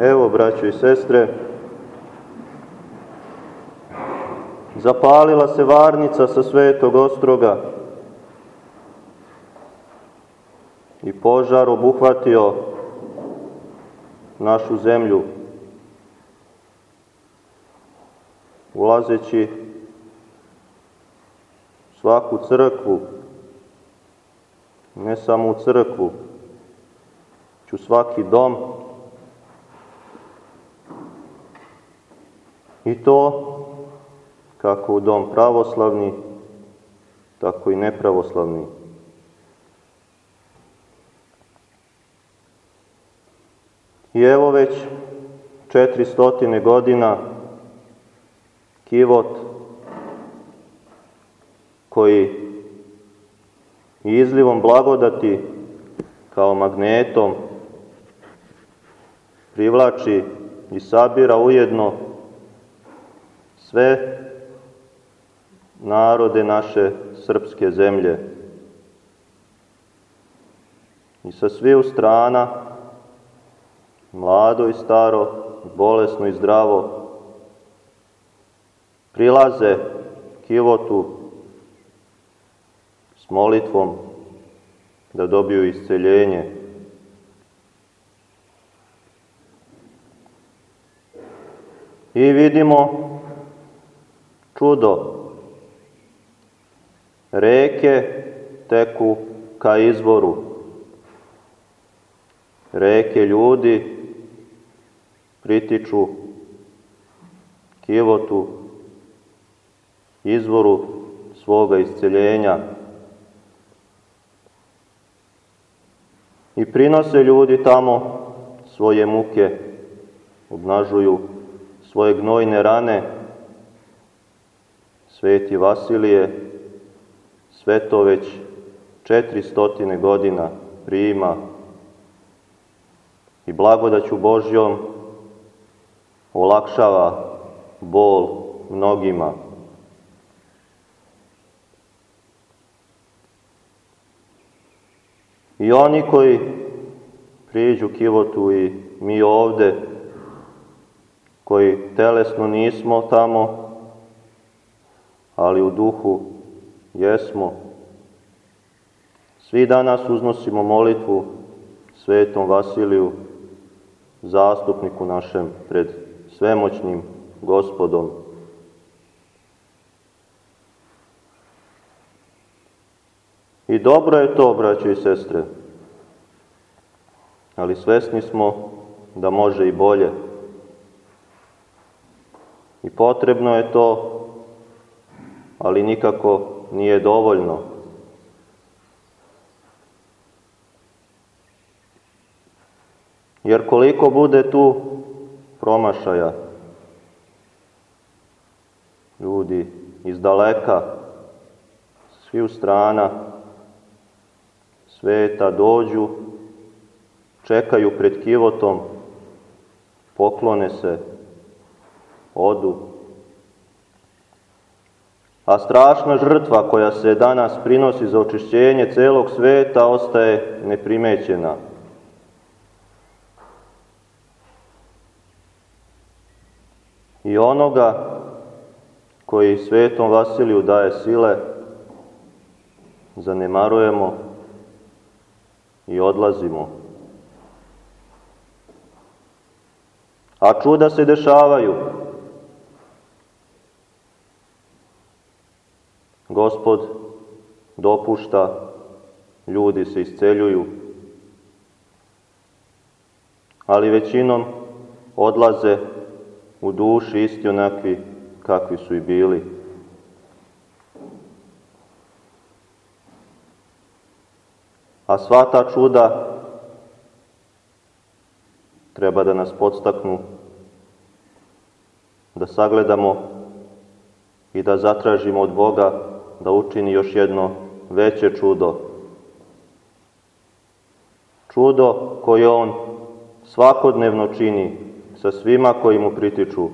Evo, braćo i sestre, zapalila se varnica sa svetog ostroga i požar obuhvatio našu zemlju, ulazeći svaku crkvu, ne samo u crkvu, ću svaki dom i to kako u dom pravoslavni, tako i nepravoslavni. I evo već četiristotine godina kivot koji izlivom blagodati kao magnetom privlači i sabira ujedno sve narode naše srpske zemlje. I sa sviju strana, mlado i staro, bolesno i zdravo, prilaze kivotu s molitvom da dobiju isceljenje. I vidimo čudo. Reke teku ka izvoru. Reke ljudi pritiču kivotu, izvoru svoga isceljenja. I prinose ljudi tamo svoje muke, obnažuju svoje gnojne rane. Sveti Vasilije sve to već četiri stotine godina prima i blagodaću Božjom olakšava bol mnogima. I oni koji priđu kivotu i mi ovde, koji telesno nismo tamo, ali u duhu jesmo. Svi danas uznosimo molitvu svetom Vasiliju, zastupniku našem pred svemoćnim gospodom. I dobro je to, braćo i sestre, ali svesni smo da može i bolje. I potrebno je to, ali nikako nije dovoljno. Jer koliko bude tu promašaja, ljudi iz daleka, sviju strana sveta dođu, čekaju pred kivotom, poklone se, odu. A strašna žrtva koja se danas prinosi za očišćenje celog sveta ostaje neprimećena. I onoga koji svetom Vasiliju daje sile, zanemarujemo i odlazimo. A čuda se dešavaju. Gospod dopušta, ljudi se isceljuju, ali većinom odlaze u duši isti onakvi kakvi su i bili. A sva ta čuda treba da nas podstaknu da sagledamo i da zatražimo od Boga da učini još jedno veće čudo. Čudo koje On svakodnevno čini sa svima koji mu pritiču.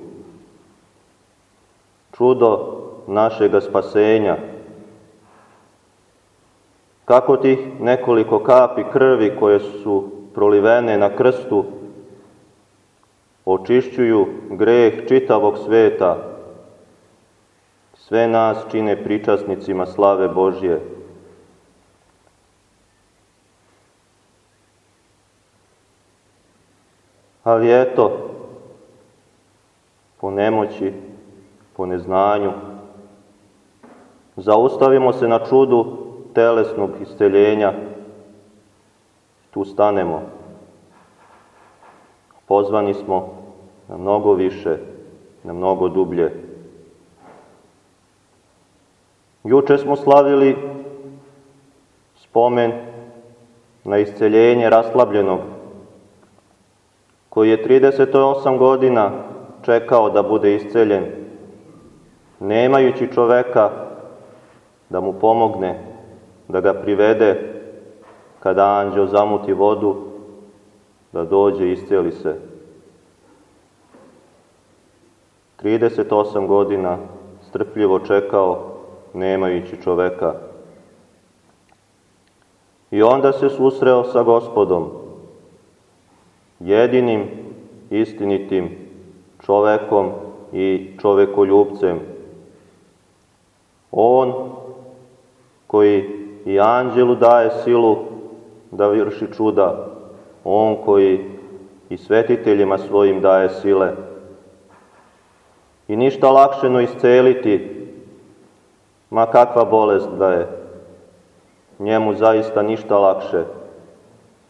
Čudo našega spasenja. Kako tih nekoliko kapi krvi koje su prolivene na krstu očišćuju greh čitavog sveta, sve nas čine pričasnicima slave Božje. Ali eto, po nemoći, po neznanju, zaustavimo se na čudu telesnog isteljenja, tu stanemo. Pozvani smo na mnogo više, na mnogo dublje. Juče smo slavili spomen na isceljenje raslabljenog, koji je 38 godina čekao da bude isceljen, nemajući čoveka da mu pomogne, da ga privede kada anđeo zamuti vodu, da dođe i isceli se. 38 godina strpljivo čekao, nemajući čoveka. I onda se susreo sa gospodom, jedinim istinitim čovekom i čovekoljubcem. On koji i anđelu daje silu da vrši čuda, on koji i svetiteljima svojim daje sile. I ništa lakšeno isceliti, ma kakva bolest da je. Njemu zaista ništa lakše.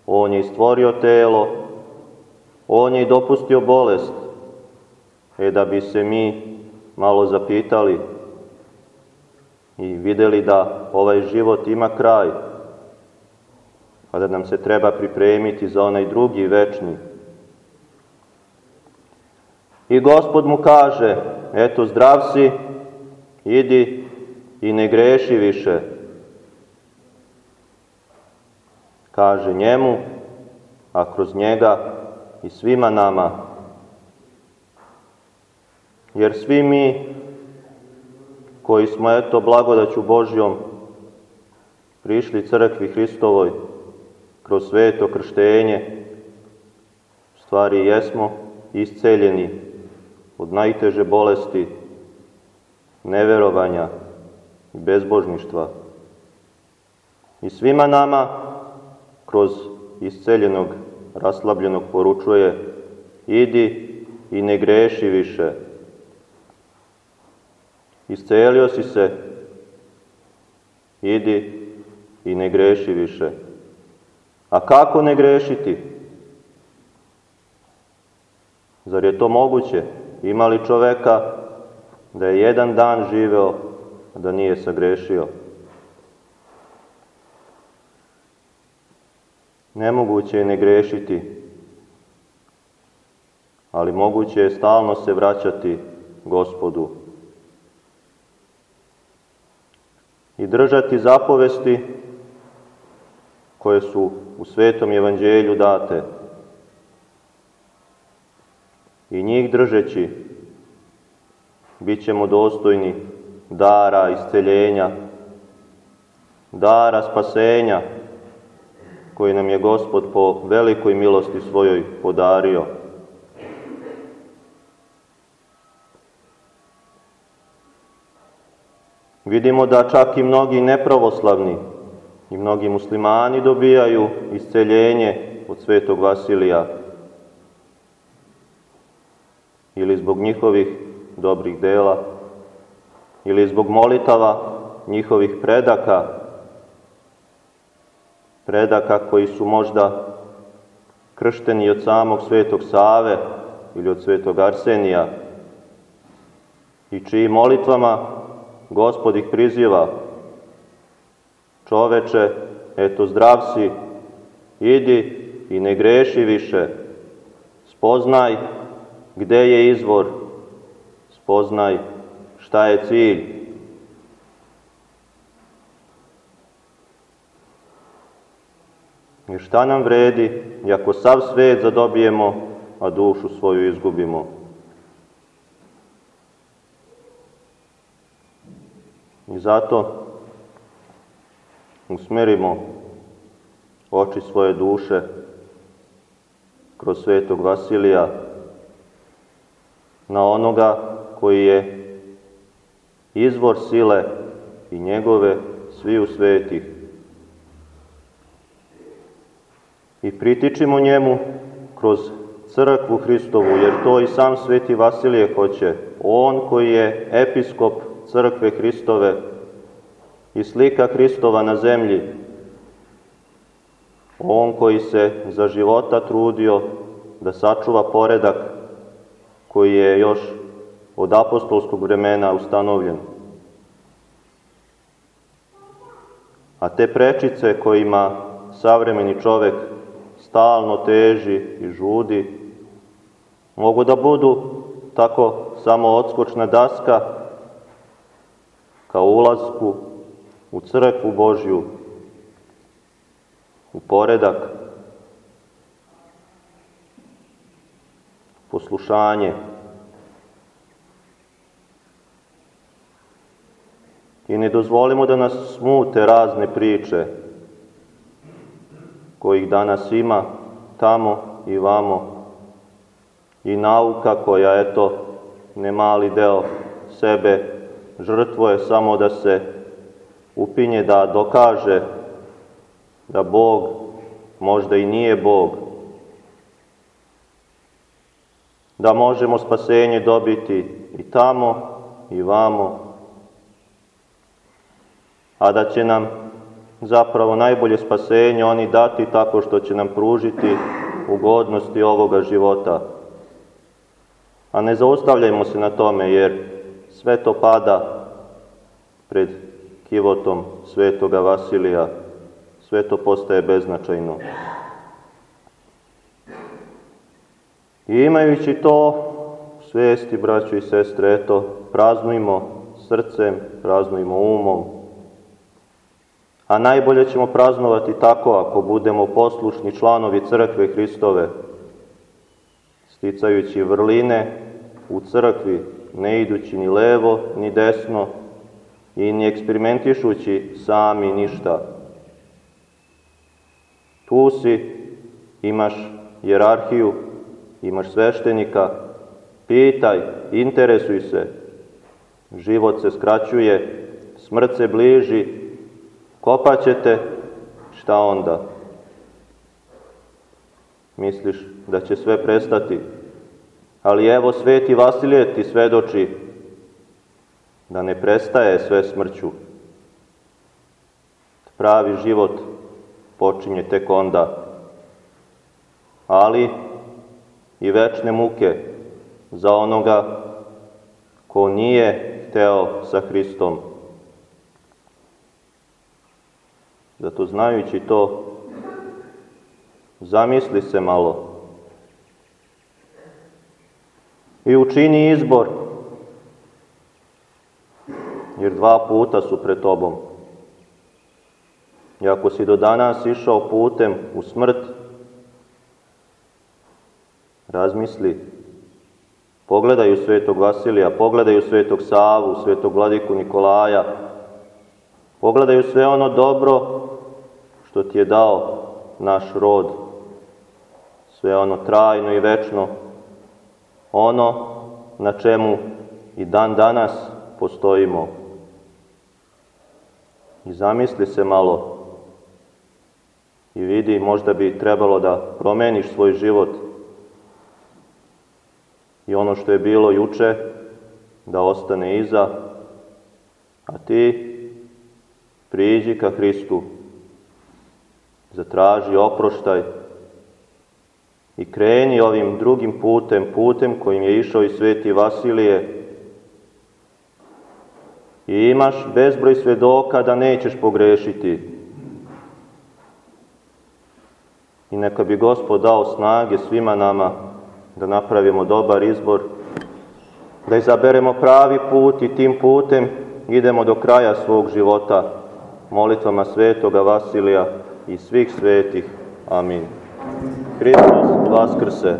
On je stvorio telo, on je dopustio bolest, e da bi se mi malo zapitali i videli da ovaj život ima kraj, a da nam se treba pripremiti za onaj drugi večni. I gospod mu kaže, eto zdrav si, idi i ne greši više. Kaže njemu, a kroz njega i svima nama. Jer svi mi koji smo eto blagodaću Božjom prišli crkvi Hristovoj, kroz sveto krštenje, stvari jesmo isceljeni od najteže bolesti, neverovanja i bezbožništva. I svima nama kroz isceljenog, raslabljenog poručuje idi i ne greši više. Iscelio si se, idi i ne greši više. A kako ne grešiti? Zar je to moguće? Ima li čoveka da je jedan dan živeo, da nije sagrešio? Nemoguće je ne grešiti, ali moguće je stalno se vraćati gospodu i držati zapovesti koje su u Svetom Evanđelju date. I njih držeći, bit ćemo dostojni dara isceljenja, dara spasenja, koji nam je Gospod po velikoj milosti svojoj podario. Vidimo da čak i mnogi nepravoslavni i mnogi muslimani dobijaju isceljenje od svetog Vasilija ili zbog njihovih dobrih dela ili zbog molitava njihovih predaka predaka koji su možda kršteni od samog svetog Save ili od svetog Arsenija i čiji molitvama Gospod ih priziva čoveče, eto zdrav si, idi i ne greši više, spoznaj gde je izvor, spoznaj šta je cilj. I šta nam vredi, ako sav svet zadobijemo, a dušu svoju izgubimo? I zato usmerimo oči svoje duše kroz svetog Vasilija na onoga koji je izvor sile i njegove sviju svetih. I pritičimo njemu kroz crkvu Hristovu, jer to i sam sveti Vasilije hoće. On koji je episkop crkve Hristove i slika Hristova na zemlji, on koji se za života trudio da sačuva poredak koji je još od apostolskog vremena ustanovljen. A te prečice kojima savremeni čovek stalno teži i žudi, mogu da budu tako samo odskočna daska ka ulazku u crkvu Božju, u poredak, poslušanje. I ne dozvolimo da nas smute razne priče kojih danas ima tamo i vamo. I nauka koja, eto, ne mali deo sebe žrtvuje samo da se upinje da dokaže da Bog možda i nije Bog, da možemo spasenje dobiti i tamo i vamo, a da će nam zapravo najbolje spasenje oni dati tako što će nam pružiti ugodnosti ovoga života. A ne zaustavljajmo se na tome, jer sve to pada pred kivotom svetoga Vasilija, sve to postaje beznačajno. I imajući to svesti, braćo i sestre, eto, praznujmo srcem, praznujmo umom, a najbolje ćemo praznovati tako ako budemo poslušni članovi crkve Hristove, sticajući vrline u crkvi, ne idući ni levo, ni desno i ni eksperimentišući sami ništa. Tu si, imaš jerarhiju, imaš sveštenika, pitaj, interesuj se. Život se skraćuje, smrt se bliži, kopaćete, šta onda? Misliš da će sve prestati? Ali evo sveti Vasilije ti svedoči da ne prestaje sve smrću. Pravi život počinje tek onda. Ali i večne muke za onoga ko nije hteo sa Hristom. Zato znajući to, zamisli se malo i učini izbor, jer dva puta su pred tobom. I ako si do danas išao putem u smrt, razmisli, pogledaju svetog Vasilija, pogledaju svetog Savu, svetog vladiku Nikolaja, pogledaju sve ono dobro što ti je dao naš rod, sve ono trajno i večno, ono na čemu i dan danas postojimo. I zamisli se malo i vidi, možda bi trebalo da promeniš svoj život i ono što je bilo juče da ostane iza, a ti priđi ka Hristu, zatraži oproštaj i kreni ovim drugim putem, putem kojim je išao i sveti Vasilije, i imaš bezbroj svedoka da nećeš pogrešiti. I neka bi Gospod dao snage svima nama da napravimo dobar izbor, da izaberemo pravi put i tim putem idemo do kraja svog života molitvama svetoga Vasilija i svih svetih. Amin. Hristos Vaskrse.